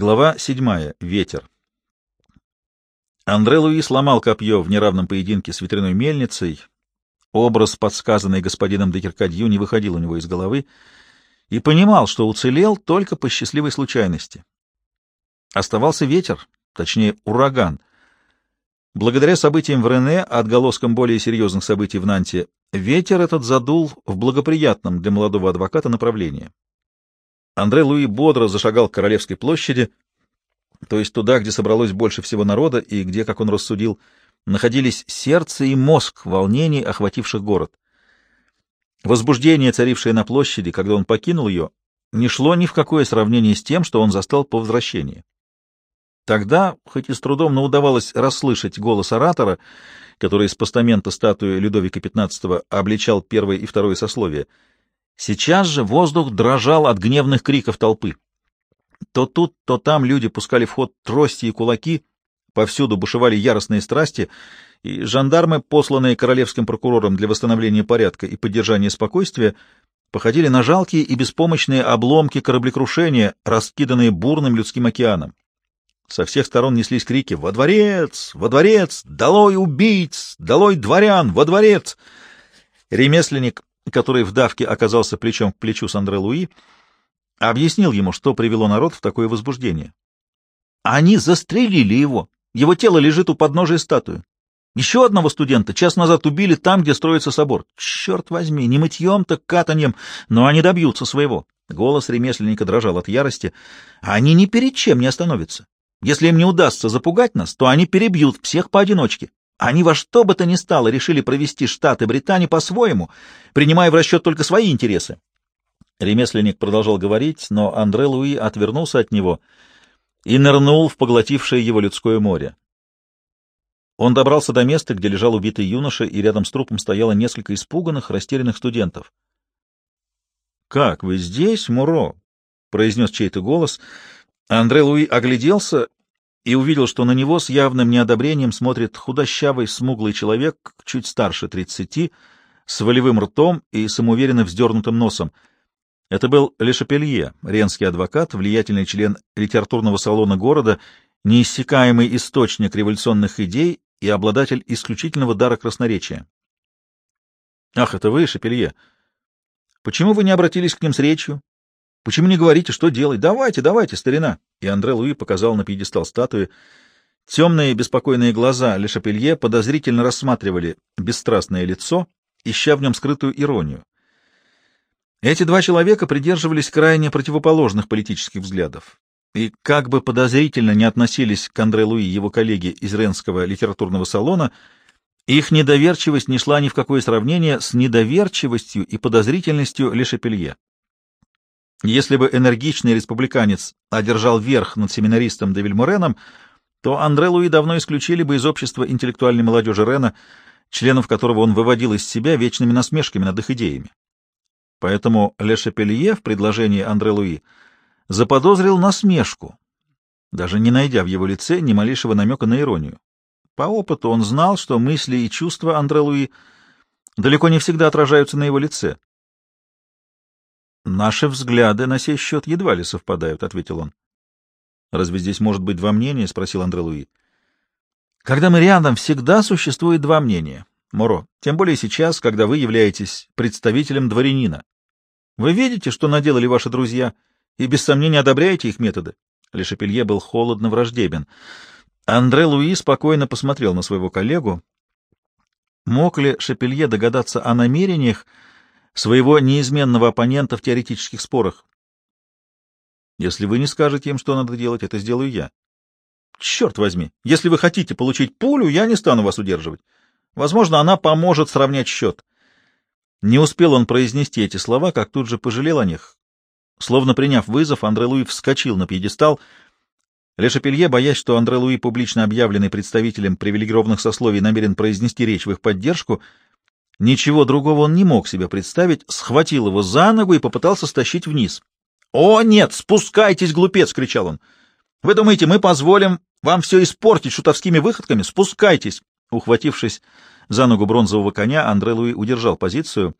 Глава седьмая. Ветер. Андре Луи сломал копье в неравном поединке с ветряной мельницей. Образ, подсказанный господином де Киркадью, не выходил у него из головы и понимал, что уцелел только по счастливой случайности. Оставался ветер, точнее ураган. Благодаря событиям в Рене, отголоскам более серьезных событий в Нанте, ветер этот задул в благоприятном для молодого адвоката направлении. Андре Луи бодро зашагал к Королевской площади, то есть туда, где собралось больше всего народа и где, как он рассудил, находились сердце и мозг волнений, охвативших город. Возбуждение, царившее на площади, когда он покинул ее, не шло ни в какое сравнение с тем, что он застал по возвращении. Тогда, хоть и с трудом, но удавалось расслышать голос оратора, который с постамента статуи Людовика XV обличал первое и второе сословие. Сейчас же воздух дрожал от гневных криков толпы. То тут, то там люди пускали в ход трости и кулаки, повсюду бушевали яростные страсти, и жандармы, посланные королевским прокурором для восстановления порядка и поддержания спокойствия, походили на жалкие и беспомощные обломки кораблекрушения, раскиданные бурным людским океаном. Со всех сторон неслись крики «Во дворец! Во дворец! Долой убийц! Долой дворян! Во дворец!» Ремесленник, который в давке оказался плечом к плечу с Андре Луи, объяснил ему, что привело народ в такое возбуждение. Они застрелили его. Его тело лежит у подножия статуи. Еще одного студента час назад убили там, где строится собор. Черт возьми, не мытьем, так катаньем, но они добьются своего. Голос ремесленника дрожал от ярости. Они ни перед чем не остановятся. Если им не удастся запугать нас, то они перебьют всех поодиночке. Они во что бы то ни стало решили провести Штаты Британии по-своему, принимая в расчет только свои интересы. Ремесленник продолжал говорить, но Андре Луи отвернулся от него и нырнул в поглотившее его людское море. Он добрался до места, где лежал убитый юноша, и рядом с трупом стояло несколько испуганных, растерянных студентов. — Как, вы здесь, Муро? — произнес чей-то голос. Андре Луи огляделся и увидел, что на него с явным неодобрением смотрит худощавый, смуглый человек, чуть старше тридцати, с волевым ртом и самоуверенно вздернутым носом — это был Лешапелье, ренский адвокат, влиятельный член литературного салона города, неиссякаемый источник революционных идей и обладатель исключительного дара красноречия. — Ах, это вы, Шапелье! Почему вы не обратились к ним с речью? Почему не говорите, что делать? Давайте, давайте, старина! И Андре Луи показал на пьедестал статуи. Темные беспокойные глаза Лешапелье подозрительно рассматривали бесстрастное лицо, ища в нем скрытую иронию. Эти два человека придерживались крайне противоположных политических взглядов. И как бы подозрительно не относились к Андре Луи его коллеги из Ренского литературного салона, их недоверчивость не шла ни в какое сравнение с недоверчивостью и подозрительностью Лешепелье. Если бы энергичный республиканец одержал верх над семинаристом де Вильмореном, то Андре Луи давно исключили бы из общества интеллектуальной молодежи Рена, членов которого он выводил из себя вечными насмешками над их идеями. Поэтому Ле Шапелье в предложении Андре Луи заподозрил насмешку, даже не найдя в его лице ни малейшего намека на иронию. По опыту он знал, что мысли и чувства Андре Луи далеко не всегда отражаются на его лице. «Наши взгляды на сей счет едва ли совпадают», — ответил он. «Разве здесь может быть два мнения?» — спросил Андре Луи. «Когда мы рядом, всегда существует два мнения. Моро, тем более сейчас, когда вы являетесь представителем дворянина. Вы видите, что наделали ваши друзья, и без сомнения одобряете их методы. Лешапелье был холодно враждебен. Андре Луи спокойно посмотрел на своего коллегу. Мог ли Шапелье догадаться о намерениях своего неизменного оппонента в теоретических спорах? Если вы не скажете им, что надо делать, это сделаю я. Черт возьми, если вы хотите получить пулю, я не стану вас удерживать. Возможно, она поможет сравнять счет. Не успел он произнести эти слова, как тут же пожалел о них. Словно приняв вызов, Андре Луи вскочил на пьедестал. Лешапелье, боясь, что Андре Луи, публично объявленный представителем привилегированных сословий, намерен произнести речь в их поддержку, ничего другого он не мог себе представить, схватил его за ногу и попытался стащить вниз. «О, нет, спускайтесь, глупец!» — кричал он. «Вы думаете, мы позволим вам все испортить шутовскими выходками? Спускайтесь!» Ухватившись за ногу бронзового коня, Андре Луи удержал позицию,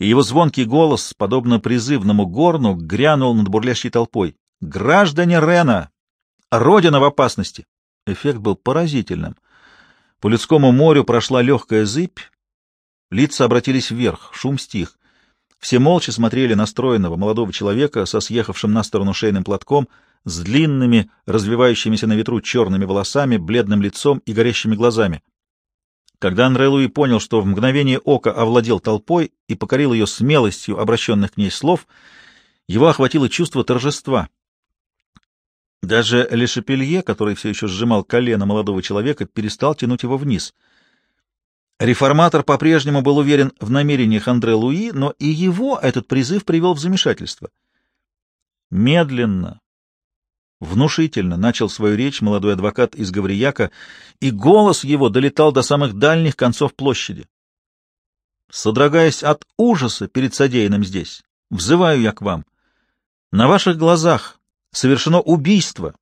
и его звонкий голос, подобно призывному горну, грянул над бурлящей толпой. «Граждане Рена! Родина в опасности. Эффект был поразительным. По людскому морю прошла легкая зыбь, лица обратились вверх, шум стих. Все молча смотрели на стройного молодого человека со съехавшим на сторону шейным платком, с длинными, развивающимися на ветру черными волосами, бледным лицом и горящими глазами. Когда Андре Луи понял, что в мгновение ока овладел толпой и покорил ее смелостью обращенных к ней слов, его охватило чувство торжества. Даже Лешепелье, который все еще сжимал колено молодого человека, перестал тянуть его вниз. Реформатор по-прежнему был уверен в намерениях Андре Луи, но и его этот призыв привел в замешательство. Медленно, Внушительно начал свою речь молодой адвокат из Гаврияка, и голос его долетал до самых дальних концов площади. Содрогаясь от ужаса перед содеянным здесь, взываю я к вам. На ваших глазах совершено убийство.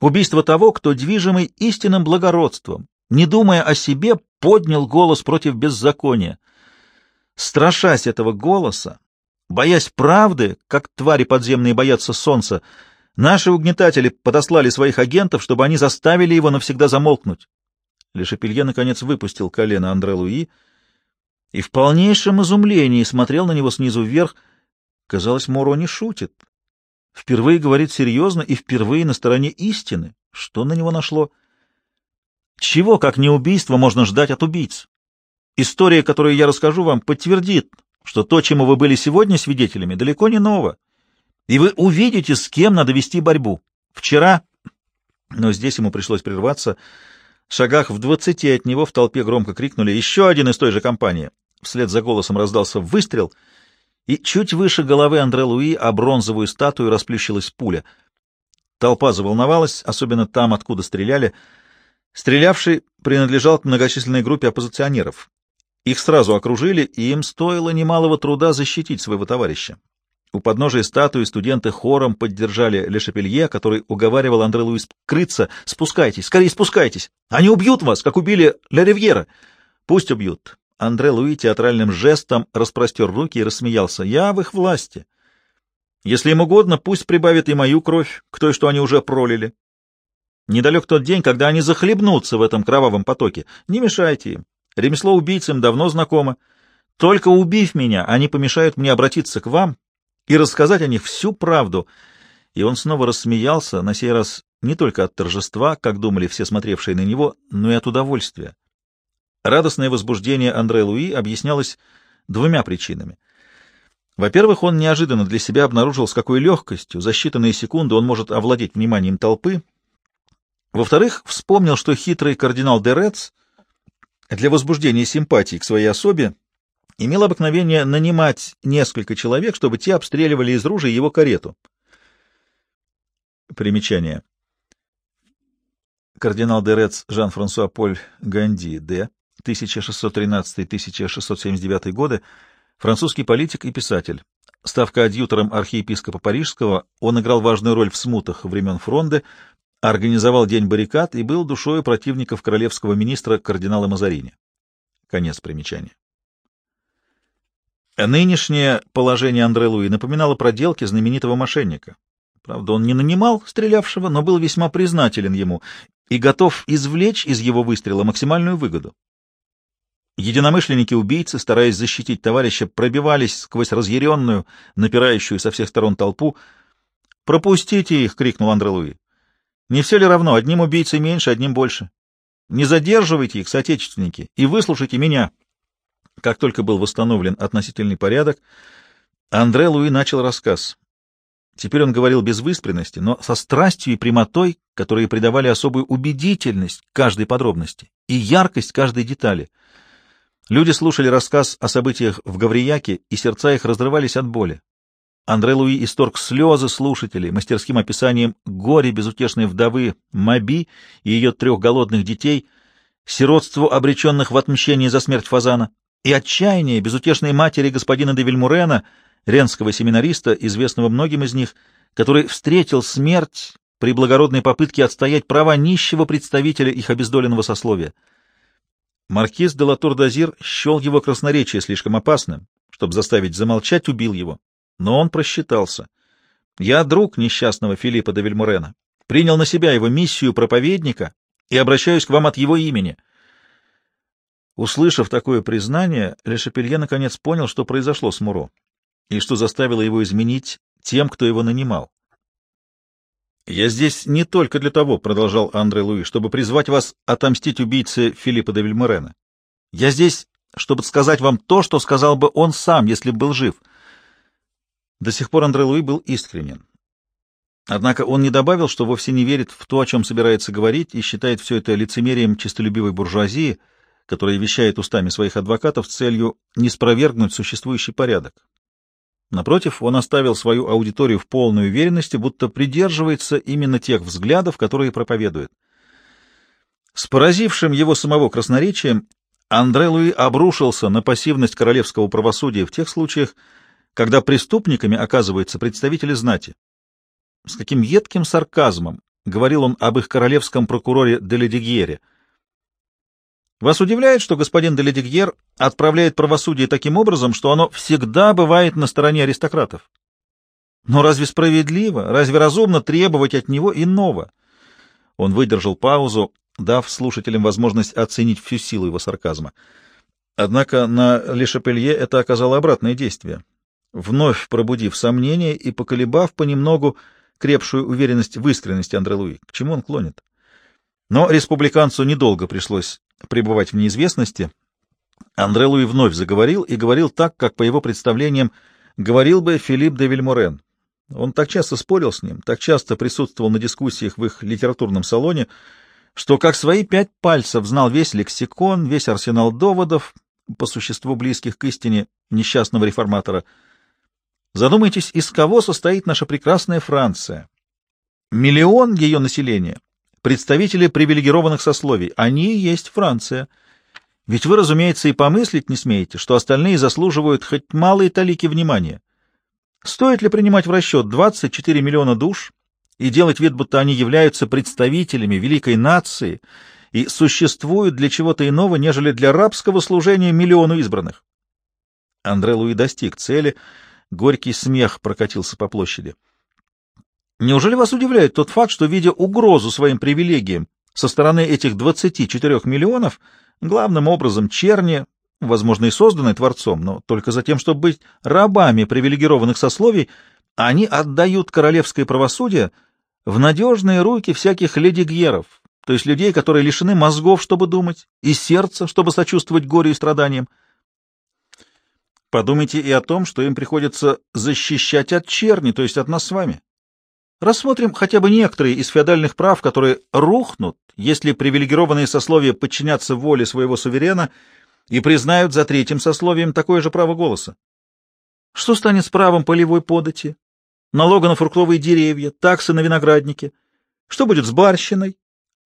Убийство того, кто, движимый истинным благородством, не думая о себе, поднял голос против беззакония. Страшась этого голоса, боясь правды, как твари подземные боятся солнца, Наши угнетатели подослали своих агентов, чтобы они заставили его навсегда замолкнуть. Лешепелье, наконец, выпустил колено Андре Луи и в полнейшем изумлении смотрел на него снизу вверх. Казалось, Моро не шутит. Впервые говорит серьезно и впервые на стороне истины. Что на него нашло? Чего, как не убийство, можно ждать от убийц? История, которую я расскажу вам, подтвердит, что то, чему вы были сегодня свидетелями, далеко не ново и вы увидите, с кем надо вести борьбу. Вчера, но здесь ему пришлось прерваться, в шагах в двадцати от него в толпе громко крикнули «Еще один из той же компании!» Вслед за голосом раздался выстрел, и чуть выше головы Андре Луи о бронзовую статую расплющилась пуля. Толпа заволновалась, особенно там, откуда стреляли. Стрелявший принадлежал к многочисленной группе оппозиционеров. Их сразу окружили, и им стоило немалого труда защитить своего товарища. У подножия статуи студенты хором поддержали Лешапелье, который уговаривал Андре Луис крыться. «Спускайтесь, скорее спускайтесь! Они убьют вас, как убили Ля Ривьера!» «Пусть убьют!» Андре Луи театральным жестом распростер руки и рассмеялся. «Я в их власти. Если им угодно, пусть прибавят и мою кровь к той, что они уже пролили. Недалек тот день, когда они захлебнутся в этом кровавом потоке. Не мешайте им. Ремесло убийцам давно знакомо. Только убив меня, они помешают мне обратиться к вам и рассказать о них всю правду. И он снова рассмеялся, на сей раз не только от торжества, как думали все смотревшие на него, но и от удовольствия. Радостное возбуждение Андре Луи объяснялось двумя причинами. Во-первых, он неожиданно для себя обнаружил, с какой легкостью за считанные секунды он может овладеть вниманием толпы. Во-вторых, вспомнил, что хитрый кардинал Дерец для возбуждения симпатии к своей особе имел обыкновение нанимать несколько человек, чтобы те обстреливали из ружей его карету. Примечание. Кардинал де Рец Жан-Франсуа Поль Ганди, Д. 1613-1679 годы, французский политик и писатель. Ставка адъютором архиепископа Парижского, он играл важную роль в смутах времен Фронде, организовал День баррикад и был душой противников королевского министра кардинала Мазарини. Конец примечания. Нынешнее положение Андре Луи напоминало проделки знаменитого мошенника. Правда, он не нанимал стрелявшего, но был весьма признателен ему и готов извлечь из его выстрела максимальную выгоду. Единомышленники-убийцы, стараясь защитить товарища, пробивались сквозь разъяренную, напирающую со всех сторон толпу. «Пропустите их!» — крикнул Андре Луи. «Не все ли равно? Одним убийцей меньше, одним больше. Не задерживайте их, соотечественники, и выслушайте меня!» Как только был восстановлен относительный порядок, Андре Луи начал рассказ. Теперь он говорил без выспренности, но со страстью и прямотой, которые придавали особую убедительность каждой подробности и яркость каждой детали. Люди слушали рассказ о событиях в Гаврияке, и сердца их разрывались от боли. Андре Луи исторг слезы слушателей мастерским описанием горе безутешной вдовы Маби и ее трех голодных детей, сиротству обреченных в отмщении за смерть Фазана, и отчаяние безутешной матери господина де Вильмурена, ренского семинариста, известного многим из них, который встретил смерть при благородной попытке отстоять права нищего представителя их обездоленного сословия. Маркиз де Латур-Дазир счел его красноречие слишком опасным, чтобы заставить замолчать, убил его. Но он просчитался. Я друг несчастного Филиппа де Вильмурена. принял на себя его миссию проповедника и обращаюсь к вам от его имени. Услышав такое признание, Лешапелье наконец понял, что произошло с Муро, и что заставило его изменить тем, кто его нанимал. «Я здесь не только для того, — продолжал Андре Луи, — чтобы призвать вас отомстить убийце Филиппа де Вильморена. Я здесь, чтобы сказать вам то, что сказал бы он сам, если бы был жив». До сих пор Андре Луи был искренен. Однако он не добавил, что вовсе не верит в то, о чем собирается говорить, и считает все это лицемерием честолюбивой буржуазии, которая вещает устами своих адвокатов с целью не спровергнуть существующий порядок. Напротив, он оставил свою аудиторию в полной уверенности, будто придерживается именно тех взглядов, которые проповедует. С поразившим его самого красноречием Андре Луи обрушился на пассивность королевского правосудия в тех случаях, когда преступниками оказываются представители знати. С каким едким сарказмом говорил он об их королевском прокуроре Деледигьере. Вас удивляет, что господин Деледигьер отправляет правосудие таким образом, что оно всегда бывает на стороне аристократов? Но разве справедливо, разве разумно требовать от него иного? Он выдержал паузу, дав слушателям возможность оценить всю силу его сарказма. Однако на Лешапелье это оказало обратное действие. Вновь пробудив сомнения и поколебав понемногу крепшую уверенность в искренности Андре Луи. К чему он клонит? Но республиканцу недолго пришлось пребывать в неизвестности. Андре Луи вновь заговорил и говорил так, как, по его представлениям, говорил бы Филипп де Вильморен. Он так часто спорил с ним, так часто присутствовал на дискуссиях в их литературном салоне, что как свои пять пальцев знал весь лексикон, весь арсенал доводов, по существу близких к истине несчастного реформатора — Задумайтесь, из кого состоит наша прекрасная Франция. Миллион ее населения, представители привилегированных сословий, они и есть Франция. Ведь вы, разумеется, и помыслить не смеете, что остальные заслуживают хоть малые талики внимания. Стоит ли принимать в расчет 24 миллиона душ и делать вид, будто они являются представителями великой нации и существуют для чего-то иного, нежели для рабского служения миллиону избранных? Андре Луи достиг цели — Горький смех прокатился по площади. Неужели вас удивляет тот факт, что, видя угрозу своим привилегиям со стороны этих 24 миллионов, главным образом черни, возможно, и созданные Творцом, но только за тем, чтобы быть рабами привилегированных сословий, они отдают королевское правосудие в надежные руки всяких ледигьеров, то есть людей, которые лишены мозгов, чтобы думать, и сердца, чтобы сочувствовать горю и страданиям. Подумайте и о том, что им приходится защищать от черни, то есть от нас с вами. Рассмотрим хотя бы некоторые из феодальных прав, которые рухнут, если привилегированные сословия подчинятся воле своего суверена и признают за третьим сословием такое же право голоса. Что станет с правом полевой подати, налога на фруктовые деревья, таксы на виноградники? Что будет с барщиной,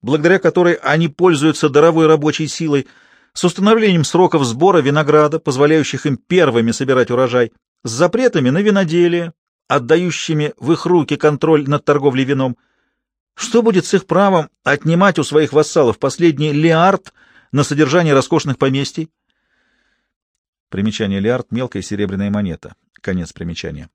благодаря которой они пользуются даровой рабочей силой, с установлением сроков сбора винограда, позволяющих им первыми собирать урожай, с запретами на виноделие, отдающими в их руки контроль над торговлей вином. Что будет с их правом отнимать у своих вассалов последний лиард на содержание роскошных поместий? Примечание лиард — мелкая серебряная монета. Конец примечания.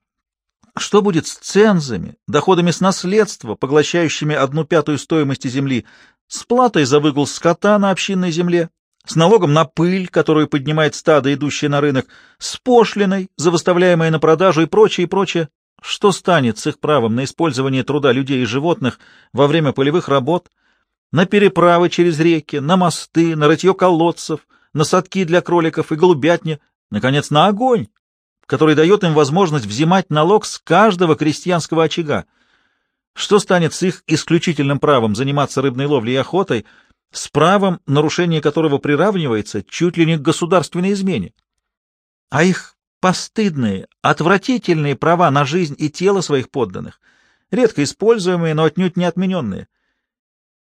Что будет с цензами, доходами с наследства, поглощающими одну пятую стоимости земли, с платой за выгул скота на общинной земле, с налогом на пыль, которую поднимает стадо, идущее на рынок, с пошлиной, за выставляемое на продажу и прочее, и прочее. Что станет с их правом на использование труда людей и животных во время полевых работ, на переправы через реки, на мосты, на рытье колодцев, на садки для кроликов и голубятни, наконец, на огонь, который дает им возможность взимать налог с каждого крестьянского очага? Что станет с их исключительным правом заниматься рыбной ловлей и охотой, с правом, нарушение которого приравнивается чуть ли не к государственной измене. А их постыдные, отвратительные права на жизнь и тело своих подданных, редко используемые, но отнюдь не отмененные.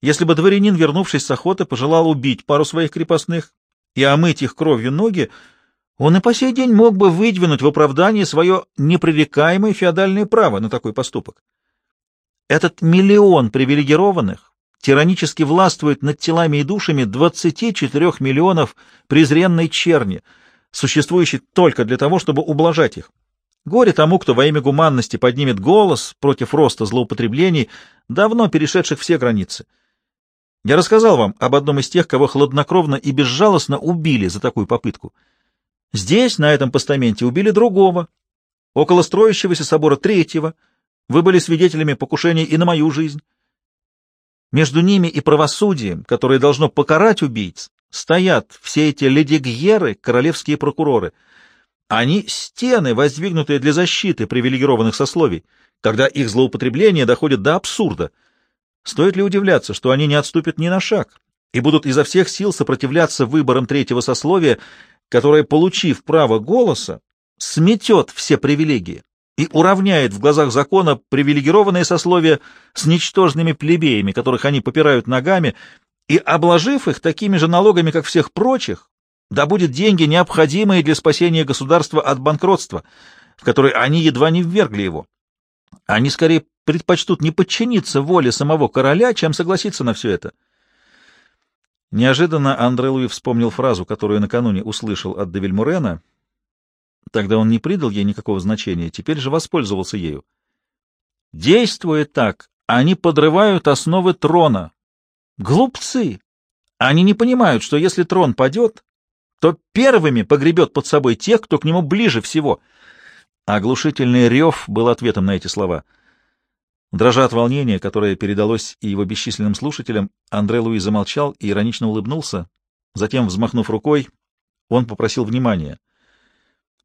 Если бы дворянин, вернувшись с охоты, пожелал убить пару своих крепостных и омыть их кровью ноги, он и по сей день мог бы выдвинуть в оправдании свое непререкаемое феодальное право на такой поступок. Этот миллион привилегированных, тиранически властвует над телами и душами 24 миллионов презренной черни, существующей только для того, чтобы ублажать их. Горе тому, кто во имя гуманности поднимет голос против роста злоупотреблений, давно перешедших все границы. Я рассказал вам об одном из тех, кого хладнокровно и безжалостно убили за такую попытку. Здесь, на этом постаменте, убили другого, около строящегося собора третьего. Вы были свидетелями покушений и на мою жизнь. Между ними и правосудием, которое должно покарать убийц, стоят все эти ледигьеры, королевские прокуроры — они — стены, воздвигнутые для защиты привилегированных сословий, когда их злоупотребление доходит до абсурда. Стоит ли удивляться, что они не отступят ни на шаг и будут изо всех сил сопротивляться выборам третьего сословия, которое, получив право голоса, сметет все привилегии и уравняет в глазах закона привилегированные сословия с ничтожными плебеями, которых они попирают ногами, и, обложив их такими же налогами, как всех прочих, добудет деньги, необходимые для спасения государства от банкротства, в которое они едва не ввергли его. Они скорее предпочтут не подчиниться воле самого короля, чем согласиться на все это. Неожиданно Андре Луи вспомнил фразу, которую накануне услышал от Девильмурена. Тогда он не придал ей никакого значения, теперь же воспользовался ею. Действуя так, они подрывают основы трона. Глупцы! Они не понимают, что если трон падет, то первыми погребет под собой тех, кто к нему ближе всего. Оглушительный рев был ответом на эти слова. Дрожа от волнения, которое передалось и его бесчисленным слушателям, Андре Луи замолчал и иронично улыбнулся. Затем, взмахнув рукой, он попросил внимания.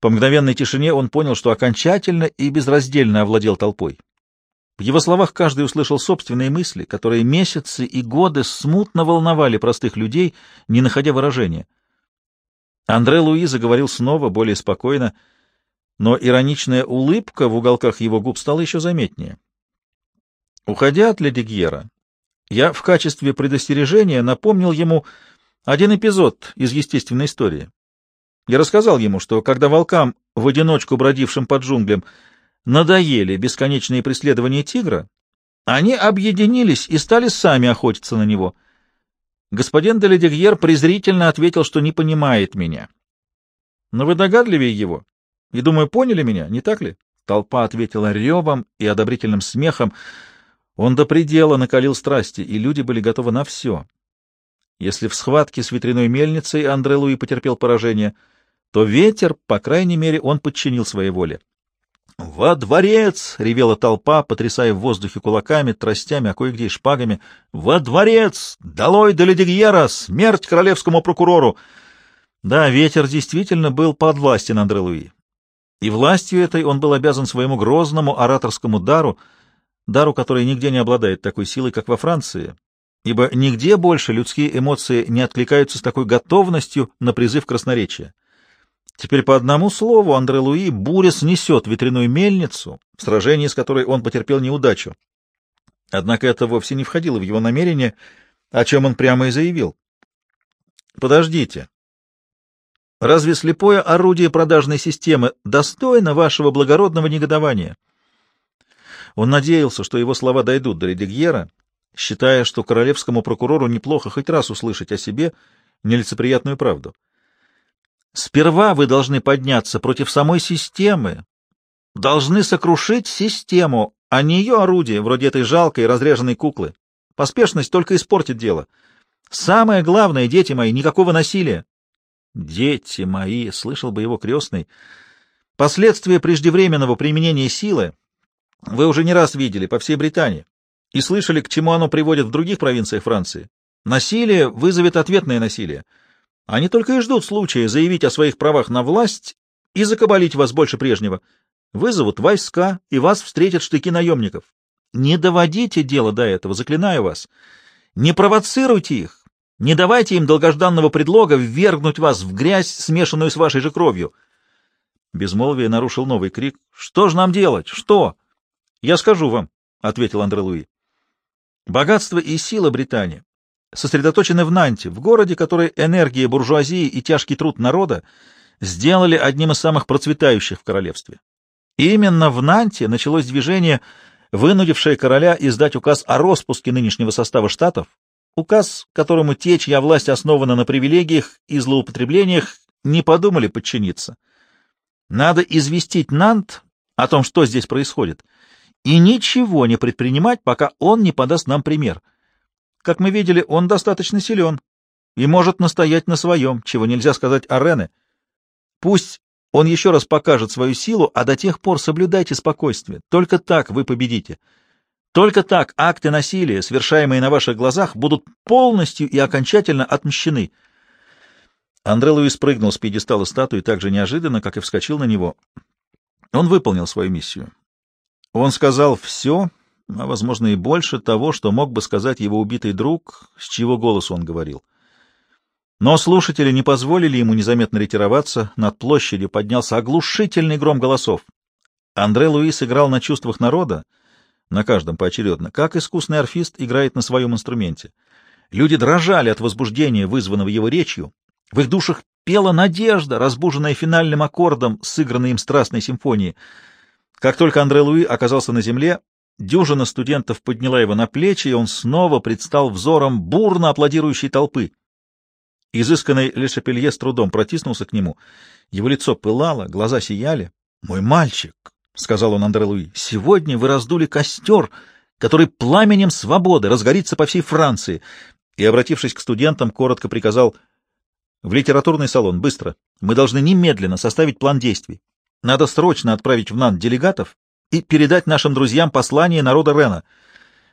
По мгновенной тишине он понял, что окончательно и безраздельно овладел толпой. В его словах каждый услышал собственные мысли, которые месяцы и годы смутно волновали простых людей, не находя выражения. Андре Луи заговорил снова, более спокойно, но ироничная улыбка в уголках его губ стала еще заметнее. Уходя от Леди Гьера, я в качестве предостережения напомнил ему один эпизод из естественной истории. Я рассказал ему, что когда волкам, в одиночку бродившим под джунглям, надоели бесконечные преследования тигра, они объединились и стали сами охотиться на него — Господин Деледегьер презрительно ответил, что не понимает меня. Но вы догадливее его. И, думаю, поняли меня, не так ли? Толпа ответила ревом и одобрительным смехом. Он до предела накалил страсти, и люди были готовы на все. Если в схватке с ветряной мельницей Андре Луи потерпел поражение, то ветер, по крайней мере, он подчинил своей воле. «Во дворец!» — ревела толпа, потрясая в воздухе кулаками, тростями, а кое-где и шпагами. «Во дворец! Долой до Ледигьера! Смерть королевскому прокурору!» Да, ветер действительно был подвластен Андре Луи. И властью этой он был обязан своему грозному ораторскому дару, дару, который нигде не обладает такой силой, как во Франции, ибо нигде больше людские эмоции не откликаются с такой готовностью на призыв красноречия. Теперь по одному слову Андре Луи буря снесет ветряную мельницу, в сражении с которой он потерпел неудачу. Однако это вовсе не входило в его намерение, о чем он прямо и заявил. «Подождите. Разве слепое орудие продажной системы достойно вашего благородного негодования?» Он надеялся, что его слова дойдут до Редигьера, считая, что королевскому прокурору неплохо хоть раз услышать о себе нелицеприятную правду. Сперва вы должны подняться против самой системы, должны сокрушить систему, а не ее орудие, вроде этой жалкой разреженной куклы. Поспешность только испортит дело. Самое главное, дети мои, никакого насилия. Дети мои, слышал бы его крестный. Последствия преждевременного применения силы вы уже не раз видели по всей Британии и слышали, к чему оно приводит в других провинциях Франции. Насилие вызовет ответное насилие. Они только и ждут случая заявить о своих правах на власть и закабалить вас больше прежнего. Вызовут войска, и вас встретят штыки наемников. Не доводите дело до этого, заклинаю вас. Не провоцируйте их, не давайте им долгожданного предлога ввергнуть вас в грязь, смешанную с вашей же кровью. Безмолвие нарушил новый крик. — Что же нам делать? Что? — Я скажу вам, — ответил Андре Луи. — Богатство и сила Британии сосредоточены в Нанте, в городе, который энергия буржуазии и тяжкий труд народа сделали одним из самых процветающих в королевстве. именно в Нанте началось движение, вынудившее короля издать указ о распуске нынешнего состава штатов, указ, которому те, чья власть основана на привилегиях и злоупотреблениях, не подумали подчиниться. Надо известить Нант о том, что здесь происходит, и ничего не предпринимать, пока он не подаст нам пример. Как мы видели, он достаточно силен и может настоять на своем, чего нельзя сказать о Рене. Пусть он еще раз покажет свою силу, а до тех пор соблюдайте спокойствие. Только так вы победите. Только так акты насилия, совершаемые на ваших глазах, будут полностью и окончательно отмщены. Андре Луис прыгнул с пьедестала статуи так же неожиданно, как и вскочил на него. Он выполнил свою миссию. Он сказал все, а, возможно, и больше того, что мог бы сказать его убитый друг, с чьего голоса он говорил. Но слушатели не позволили ему незаметно ретироваться, над площадью поднялся оглушительный гром голосов. Андре Луис играл на чувствах народа, на каждом поочередно, как искусный арфист играет на своем инструменте. Люди дрожали от возбуждения, вызванного его речью. В их душах пела надежда, разбуженная финальным аккордом, сыгранной им страстной симфонии. Как только Андре Луи оказался на земле, дюжина студентов подняла его на плечи, и он снова предстал взором бурно аплодирующей толпы. Изысканный Лешапелье с трудом протиснулся к нему. Его лицо пылало, глаза сияли. «Мой мальчик!» — сказал он Андре Луи. «Сегодня вы раздули костер, который пламенем свободы разгорится по всей Франции!» И, обратившись к студентам, коротко приказал «В литературный салон, быстро! Мы должны немедленно составить план действий. Надо срочно отправить в Нант делегатов и передать нашим друзьям послание народа Рена».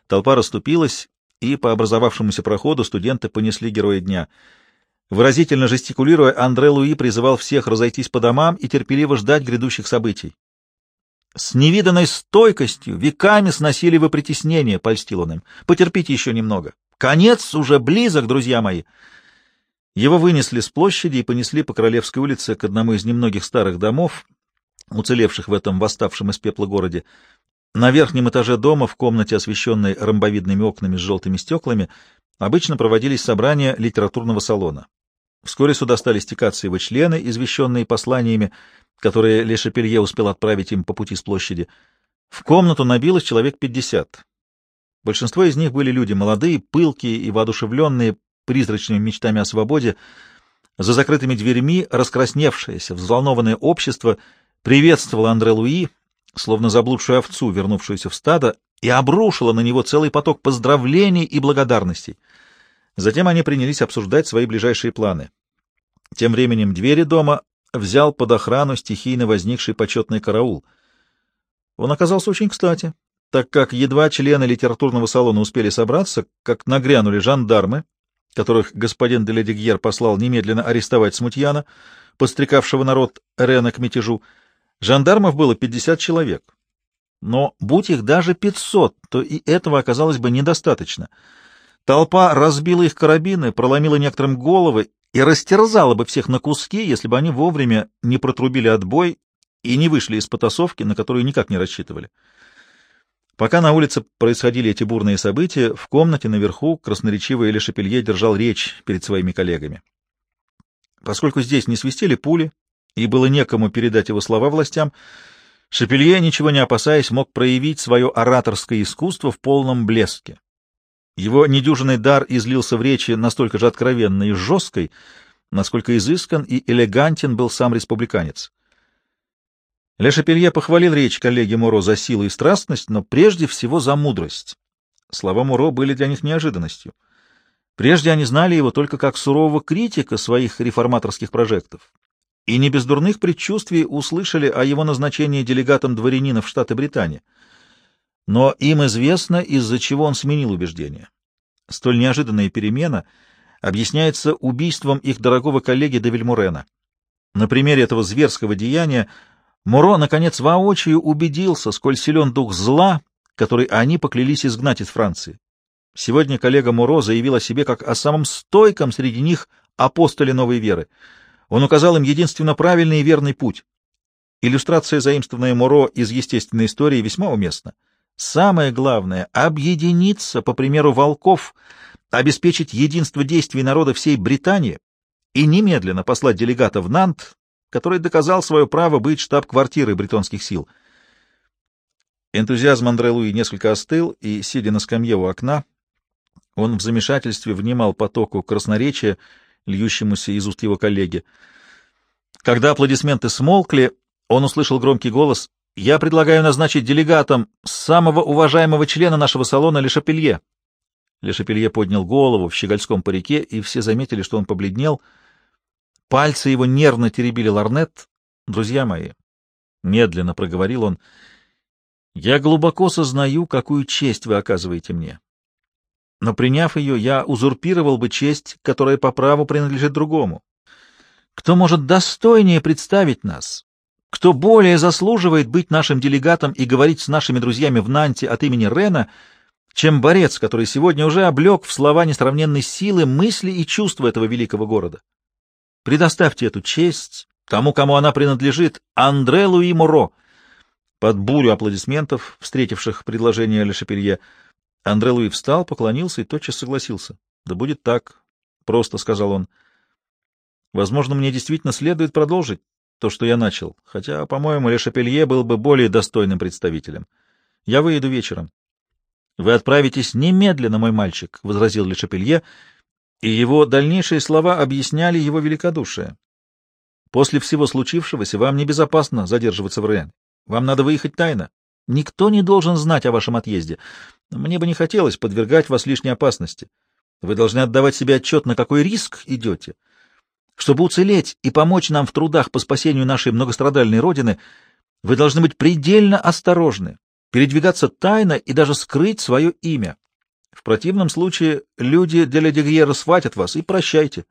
Толпа расступилась, и по образовавшемуся проходу студенты понесли героя дня — Выразительно жестикулируя, Андре Луи призывал всех разойтись по домам и терпеливо ждать грядущих событий. «С невиданной стойкостью веками сносили вы притеснение», — польстил он им. «Потерпите еще немного. Конец уже близок, друзья мои». Его вынесли с площади и понесли по Королевской улице к одному из немногих старых домов, уцелевших в этом восставшем из пепла городе. На верхнем этаже дома, в комнате, освещенной ромбовидными окнами с желтыми стеклами, обычно проводились собрания литературного салона. Вскоре сюда стали стекаться его члены, извещенные посланиями, которые Ле Шапелье успел отправить им по пути с площади. В комнату набилось человек пятьдесят. Большинство из них были люди молодые, пылкие и воодушевленные призрачными мечтами о свободе. За закрытыми дверьми раскрасневшееся, взволнованное общество приветствовало Андре Луи, словно заблудшую овцу, вернувшуюся в стадо, и обрушило на него целый поток поздравлений и благодарностей. Затем они принялись обсуждать свои ближайшие планы. Тем временем двери дома взял под охрану стихийно возникший почетный караул. Он оказался очень кстати, так как едва члены литературного салона успели собраться, как нагрянули жандармы, которых господин де Ледигьер послал немедленно арестовать смутьяна, подстрекавшего народ Рена к мятежу. Жандармов было 50 человек. Но будь их даже 500, то и этого оказалось бы недостаточно — Толпа разбила их карабины, проломила некоторым головы и растерзала бы всех на куски, если бы они вовремя не протрубили отбой и не вышли из потасовки, на которую никак не рассчитывали. Пока на улице происходили эти бурные события, в комнате наверху красноречивый Эли Шапелье держал речь перед своими коллегами. Поскольку здесь не свистели пули и было некому передать его слова властям, Шапелье, ничего не опасаясь, мог проявить свое ораторское искусство в полном блеске. Его недюжинный дар излился в речи настолько же откровенной и жесткой, насколько изыскан и элегантен был сам республиканец. Ле Шапелье похвалил речь коллеги Муро за силу и страстность, но прежде всего за мудрость. Слова Муро были для них неожиданностью. Прежде они знали его только как сурового критика своих реформаторских прожектов, и не без дурных предчувствий услышали о его назначении делегатом дворянина в Штаты Британии — но им известно, из-за чего он сменил убеждение. Столь неожиданная перемена объясняется убийством их дорогого коллеги Девильмурена. На примере этого зверского деяния Муро, наконец, воочию убедился, сколь силен дух зла, который они поклялись изгнать из Франции. Сегодня коллега Муро заявил о себе как о самом стойком среди них апостоле новой веры. Он указал им единственно правильный и верный путь. Иллюстрация, заимствованная Муро из естественной истории, весьма уместна. Самое главное — объединиться, по примеру волков, обеспечить единство действий народа всей Британии и немедленно послать делегата в Нант, который доказал свое право быть штаб-квартирой бритонских сил. Энтузиазм Андре Луи несколько остыл, и, сидя на скамье у окна, он в замешательстве внимал потоку красноречия, льющемуся из уст его коллеги. Когда аплодисменты смолкли, он услышал громкий голос Я предлагаю назначить делегатом самого уважаемого члена нашего салона Лешапелье. Лешапелье поднял голову в щегольском парике, и все заметили, что он побледнел. Пальцы его нервно теребили ларнет. «Друзья мои», — медленно проговорил он, — «я глубоко сознаю, какую честь вы оказываете мне. Но приняв ее, я узурпировал бы честь, которая по праву принадлежит другому. Кто может достойнее представить нас, кто более заслуживает быть нашим делегатом и говорить с нашими друзьями в Нанте от имени Рена, чем борец, который сегодня уже облег в слова несравненной силы мысли и чувства этого великого города. Предоставьте эту честь тому, кому она принадлежит, Андре Луи Муро. Под бурю аплодисментов, встретивших предложение Лешапелье, Андре Луи встал, поклонился и тотчас согласился. — Да будет так, — просто сказал он. — Возможно, мне действительно следует продолжить то, что я начал, хотя, по-моему, Лешапелье был бы более достойным представителем. Я выйду вечером. — Вы отправитесь немедленно, мой мальчик, — возразил Лешапелье, и его дальнейшие слова объясняли его великодушие. После всего случившегося вам небезопасно задерживаться в Рен. Вам надо выехать тайно. Никто не должен знать о вашем отъезде. Мне бы не хотелось подвергать вас лишней опасности. Вы должны отдавать себе отчет, на какой риск идете. Чтобы уцелеть и помочь нам в трудах по спасению нашей многострадальной Родины, вы должны быть предельно осторожны, передвигаться тайно и даже скрыть свое имя. В противном случае люди для Ледигьера схватят вас и прощайте.